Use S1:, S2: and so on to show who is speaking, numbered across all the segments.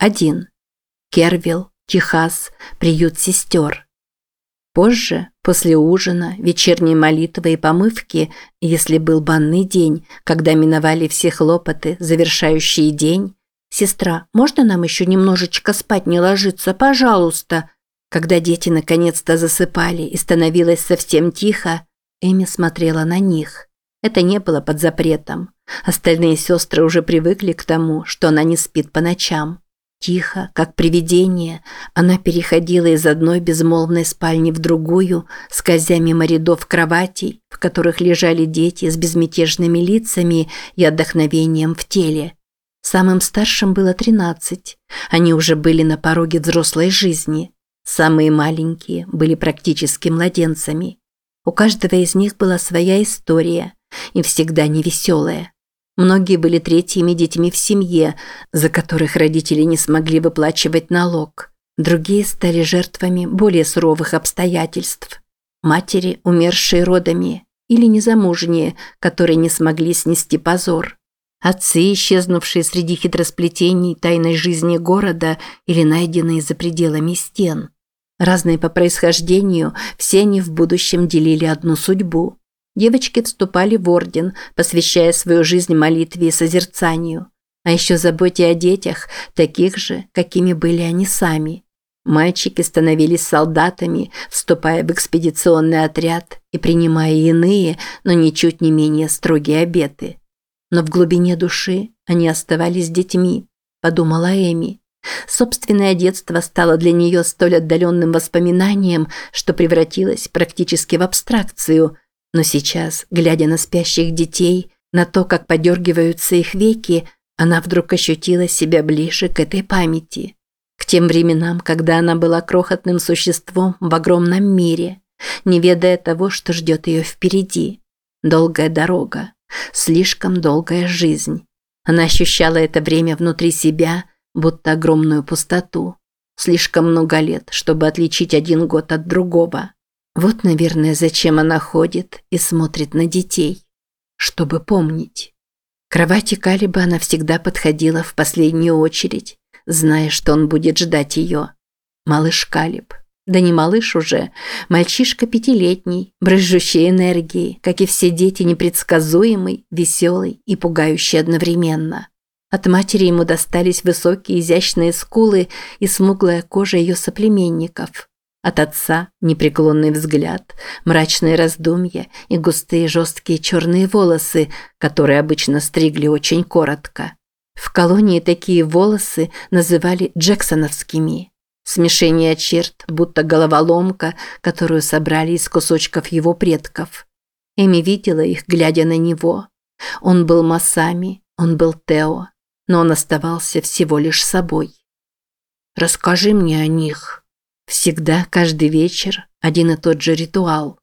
S1: 1. Кервилл, Техас, приют сестер. Позже, после ужина, вечерней молитвы и помывки, если был банный день, когда миновали все хлопоты, завершающие день, «Сестра, можно нам еще немножечко спать не ложиться, пожалуйста?» Когда дети наконец-то засыпали и становилось совсем тихо, Эми смотрела на них. Это не было под запретом. Остальные сестры уже привыкли к тому, что она не спит по ночам. Тихо, как привидение, она переходила из одной безмолвной спальни в другую, скользя мимо рядов кроватей, в которых лежали дети с безмятежными лицами и отдохновением в теле. Самым старшим было 13. Они уже были на пороге взрослой жизни. Самые маленькие были практически младенцами. У каждого из них была своя история, и всегда невеселая. Многие были третьими детьми в семье, за которых родители не смогли выплачивать налог. Другие стали жертвами более суровых обстоятельств. Матери, умершие родами, или незамужние, которые не смогли снести позор. Отцы, исчезнувшие среди хитросплетений тайной жизни города или найденные за пределами стен. Разные по происхождению, все они в будущем делили одну судьбу. Девочки вступали в орден, посвящая свою жизнь молитве и созерцанию. А еще заботе о детях, таких же, какими были они сами. Мальчики становились солдатами, вступая в экспедиционный отряд и принимая иные, но ничуть не менее строгие обеты. Но в глубине души они оставались детьми, подумала Эми. Собственное детство стало для нее столь отдаленным воспоминанием, что превратилось практически в абстракцию – но сейчас, глядя на спящих детей, на то, как подергиваются их веки, она вдруг ощутила себя ближе к этой памяти. К тем временам, когда она была крохотным существом в огромном мире, не ведая того, что ждет ее впереди. Долгая дорога, слишком долгая жизнь. Она ощущала это время внутри себя, будто огромную пустоту. Слишком много лет, чтобы отличить один год от другого. Вот, наверное, зачем она ходит и смотрит на детей. Чтобы помнить. К кровати Калиба она всегда подходила в последнюю очередь, зная, что он будет ждать ее. Малыш Калиб. Да не малыш уже, мальчишка пятилетний, брызжущий энергией, как и все дети, непредсказуемый, веселый и пугающий одновременно. От матери ему достались высокие изящные скулы и смуглая кожа ее соплеменников. От отца непреклонный взгляд, мрачные раздумья и густые жесткие черные волосы, которые обычно стригли очень коротко. В колонии такие волосы называли джексоновскими. Смешение черт, будто головоломка, которую собрали из кусочков его предков. Эми видела их, глядя на него. Он был Масами, он был Тео, но он оставался всего лишь собой. «Расскажи мне о них», Всегда, каждый вечер, один и тот же ритуал.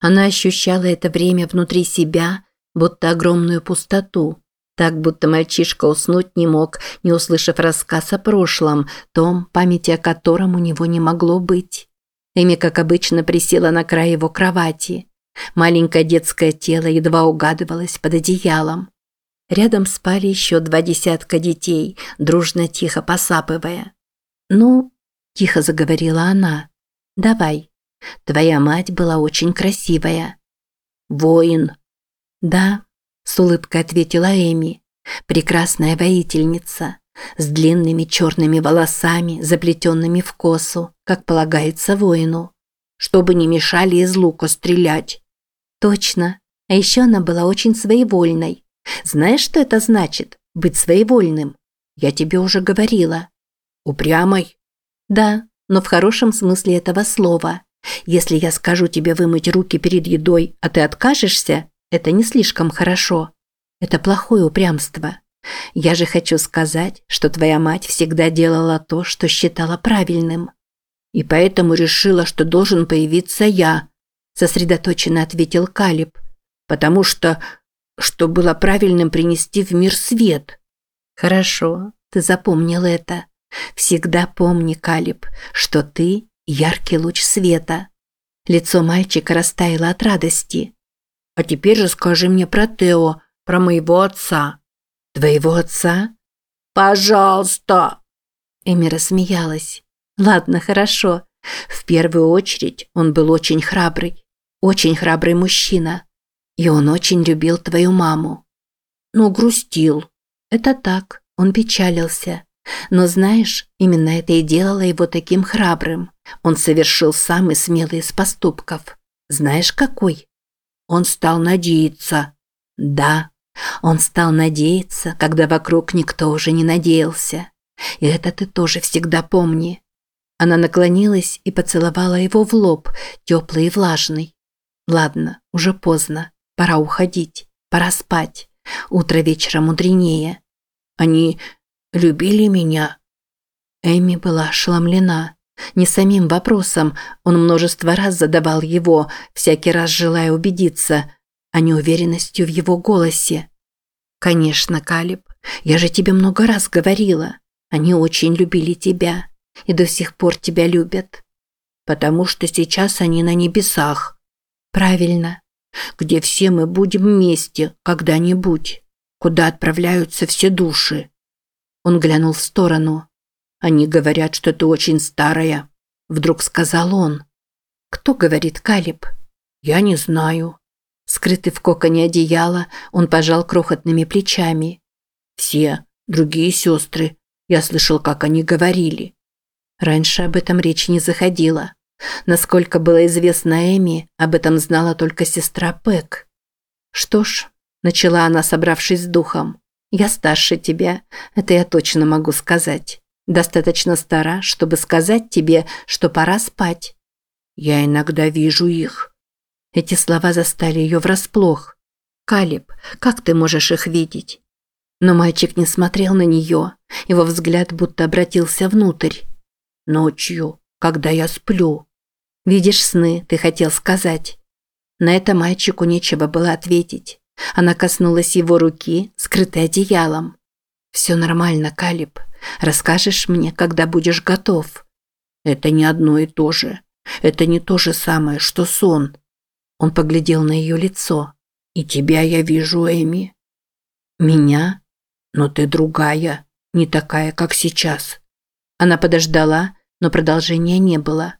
S1: Она ощущала это время внутри себя, будто огромную пустоту. Так, будто мальчишка уснуть не мог, не услышав рассказ о прошлом, том, памяти о котором у него не могло быть. Эми, как обычно, присела на край его кровати. Маленькое детское тело едва угадывалось под одеялом. Рядом спали еще два десятка детей, дружно тихо посапывая. Ну, Тихо заговорила она. «Давай. Твоя мать была очень красивая». «Воин». «Да», – с улыбкой ответила Эми. «Прекрасная воительница, с длинными черными волосами, заплетенными в косу, как полагается воину, чтобы не мешали из лука стрелять». «Точно. А еще она была очень своевольной. Знаешь, что это значит – быть своевольным? Я тебе уже говорила». «Упрямой?» Да, но в хорошем смысле этого слова. Если я скажу тебе вымыть руки перед едой, а ты откажешься, это не слишком хорошо. Это плохое упрямство. Я же хочу сказать, что твоя мать всегда делала то, что считала правильным. И поэтому решила, что должен появиться я, сосредоточенно ответил Калиб. Потому что что было правильным принести в мир свет. Хорошо, ты запомнил это. Всегда помни, Калиб, что ты – яркий луч света. Лицо мальчика растаяло от радости. А теперь расскажи мне про Тео, про моего отца. Твоего отца? Пожалуйста. Эми рассмеялась. Ладно, хорошо. В первую очередь он был очень храбрый. Очень храбрый мужчина. И он очень любил твою маму. Но грустил. Это так, он печалился. Но знаешь, именно это и делало его таким храбрым. Он совершил самый смелый из поступков. Знаешь, какой? Он стал надеяться. Да, он стал надеяться, когда вокруг никто уже не надеялся. И это ты тоже всегда помни. Она наклонилась и поцеловала его в лоб, теплый и влажный. Ладно, уже поздно. Пора уходить. Пора спать. Утро вечера мудренее. Они любили меня. Эми была ошеломлена. Не самим вопросом, он множество раз задавал его, всякий раз желая убедиться, а неуверенностью в его голосе. «Конечно, Калиб, я же тебе много раз говорила. Они очень любили тебя и до сих пор тебя любят. Потому что сейчас они на небесах. Правильно. Где все мы будем вместе когда-нибудь. Куда отправляются все души. Он глянул в сторону. Они говорят, что ты очень старая. Вдруг сказал он. Кто говорит Калиб? Я не знаю. Скрытый в коконе одеяла, он пожал крохотными плечами. Все, другие сестры. Я слышал, как они говорили. Раньше об этом речь не заходила. Насколько было известно Эми, об этом знала только сестра Пэк. «Что ж», – начала она, собравшись с духом, – «я старше тебя, это я точно могу сказать. Достаточно стара, чтобы сказать тебе, что пора спать». «Я иногда вижу их». Эти слова застали ее врасплох. «Калиб, как ты можешь их видеть?» Но мальчик не смотрел на нее, его взгляд будто обратился внутрь. Ночью, когда я сплю. Видишь сны, ты хотел сказать. На это мальчику нечего было ответить. Она коснулась его руки, скрытой одеялом. «Все нормально, Калиб. Расскажешь мне, когда будешь готов?» «Это не одно и то же. Это не то же самое, что сон». Он поглядел на ее лицо. «И тебя я вижу, Эми». «Меня? Но ты другая, не такая, как сейчас. Она подождала, но продолжения не было.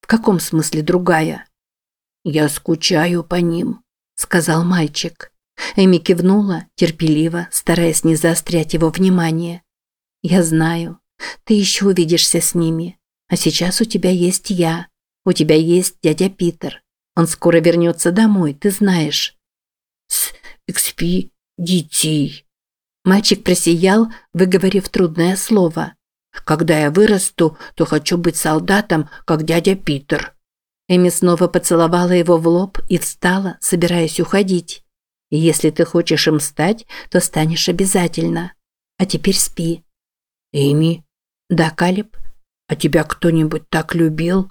S1: В каком смысле другая? «Я скучаю по ним», – сказал мальчик. Эми кивнула, терпеливо, стараясь не заострять его внимание. «Я знаю. Ты еще увидишься с ними. А сейчас у тебя есть я. У тебя есть дядя Питер. Он скоро вернется домой, ты знаешь». «С экспедицией». Мальчик просиял, выговорив трудное слово. Когда я вырасту, то хочу быть солдатом, как дядя Питер». Эми снова поцеловала его в лоб и встала, собираясь уходить. «Если ты хочешь им стать, то станешь обязательно. А теперь спи». «Эми?» «Да, Калиб? А тебя кто-нибудь так любил?»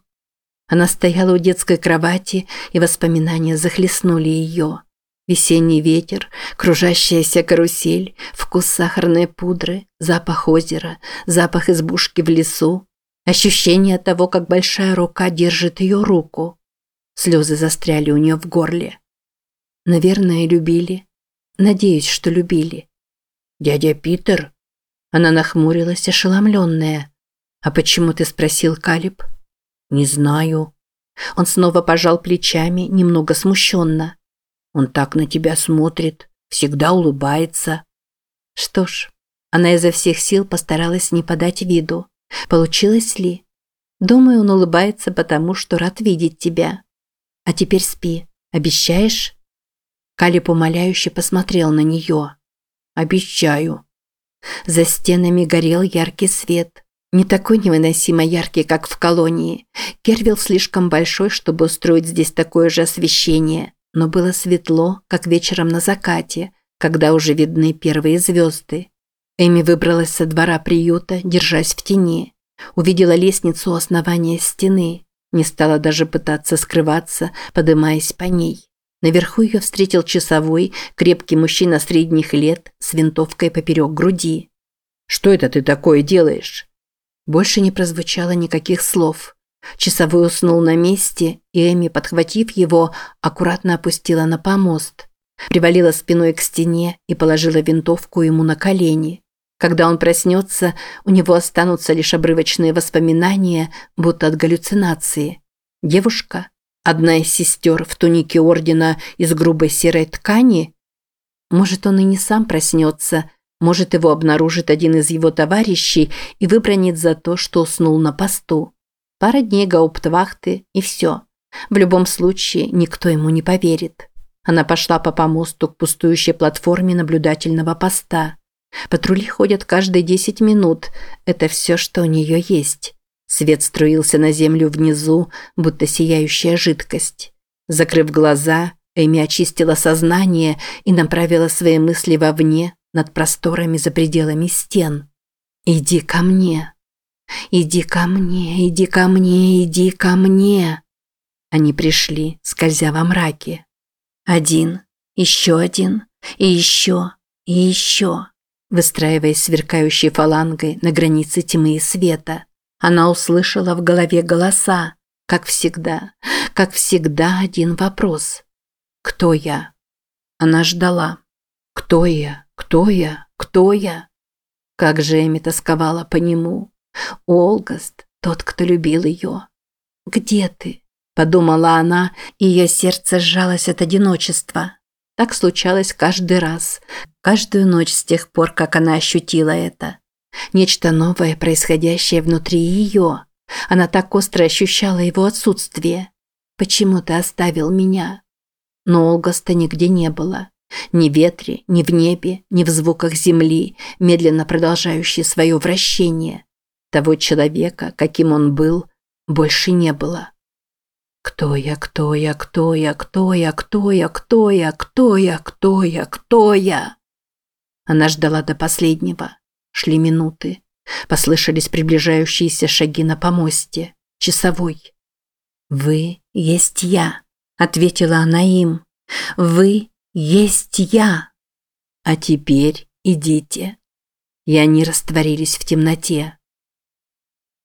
S1: Она стояла у детской кровати, и воспоминания захлестнули ее. Весенний ветер, кружащаяся карусель, вкус сахарной пудры, запах озера, запах избушки в лесу, ощущение того, как большая рука держит ее руку. Слезы застряли у нее в горле. Наверное, любили. Надеюсь, что любили. «Дядя Питер?» Она нахмурилась, ошеломленная. «А почему ты спросил, Калиб?» «Не знаю». Он снова пожал плечами, немного смущенно. Он так на тебя смотрит, всегда улыбается. Что ж, она изо всех сил постаралась не подать виду. Получилось ли? Думаю, он улыбается, потому что рад видеть тебя. А теперь спи. Обещаешь? Калиб умоляюще посмотрел на нее. Обещаю. За стенами горел яркий свет. Не такой невыносимо яркий, как в колонии. Кервилл слишком большой, чтобы устроить здесь такое же освещение но было светло, как вечером на закате, когда уже видны первые звезды. Эми выбралась со двора приюта, держась в тени. Увидела лестницу у основания стены. Не стала даже пытаться скрываться, подымаясь по ней. Наверху ее встретил часовой, крепкий мужчина средних лет с винтовкой поперек груди. «Что это ты такое делаешь?» Больше не прозвучало никаких слов. Часовой уснул на месте, и Эми, подхватив его, аккуратно опустила на помост. Привалила спиной к стене и положила винтовку ему на колени. Когда он проснется, у него останутся лишь обрывочные воспоминания, будто от галлюцинации. Девушка, одна из сестер в тунике ордена из грубой серой ткани. Может, он и не сам проснется, может, его обнаружит один из его товарищей и выбронит за то, что уснул на посту. Пара дней гауптвахты и все. В любом случае, никто ему не поверит. Она пошла по помосту к пустующей платформе наблюдательного поста. Патрули ходят каждые 10 минут. Это все, что у нее есть. Свет струился на землю внизу, будто сияющая жидкость. Закрыв глаза, Эми очистила сознание и направила свои мысли вовне, над просторами за пределами стен. «Иди ко мне! Иди ко мне! Иди ко мне! Иди ко мне!» Они пришли, скользя во мраке. Один, еще один, и еще, и еще, выстраиваясь сверкающей фалангой на границе тьмы и света. Она услышала в голове голоса, как всегда, как всегда один вопрос. «Кто я?» Она ждала. «Кто я? Кто я? Кто я?» Как же Эми тосковала по нему. Олгаст, тот, кто любил ее. «Где ты?» Подумала она, и ее сердце сжалось от одиночества. Так случалось каждый раз, каждую ночь с тех пор, как она ощутила это. Нечто новое, происходящее внутри ее. Она так остро ощущала его отсутствие. «Почему ты оставил меня?» Но Олгаста нигде не было. Ни в ветре, ни в небе, ни в звуках земли, медленно продолжающей свое вращение. Того человека, каким он был, больше не было. Кто я, кто я, кто я, кто я, кто я, кто я, кто я, кто я, кто я? Она ждала до последнего. Шли минуты. Послышались приближающиеся шаги на помосте. Часовой. «Вы есть я», – ответила она им. «Вы есть я». А теперь идите. И они растворились в темноте.